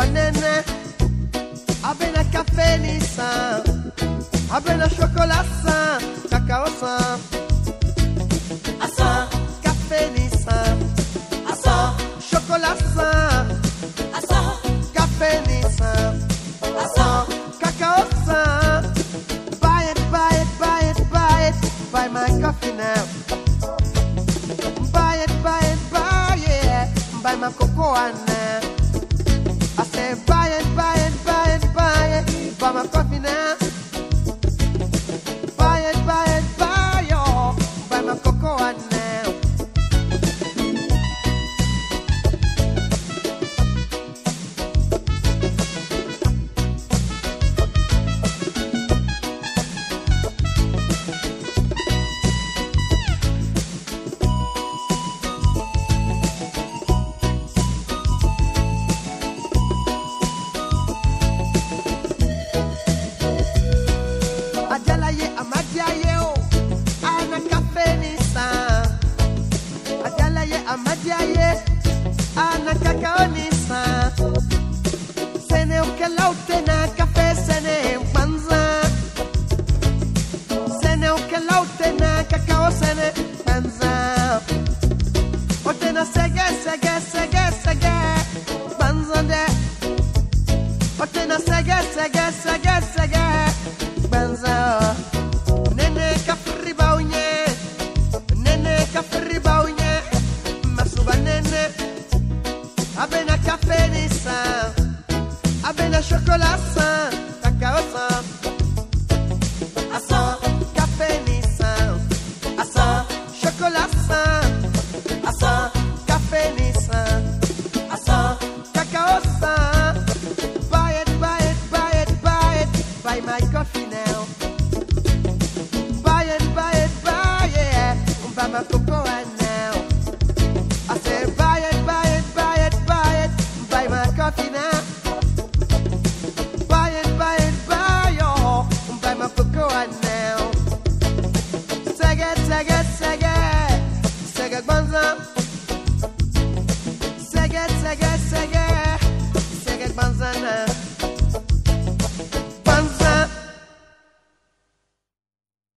banana. I've been a cafe Nissan san abena chocolat san cacao san Asa, café ni san asa, chocolat san asa, café ni san cacao buy it buy it buy it buy it buy my coffee now. Buy it buy it buy it buy my cocoa now. I say buy it buy it buy it buy it buy my coffee now Sege sege sege sege Banza Nene kafri baunye Nene kafri baunye. Masuba nene Abena café ni san Abena chocolat Szeged, Szeged, Szeged, Szeged, banza. Szeged, Szeged, Szeged.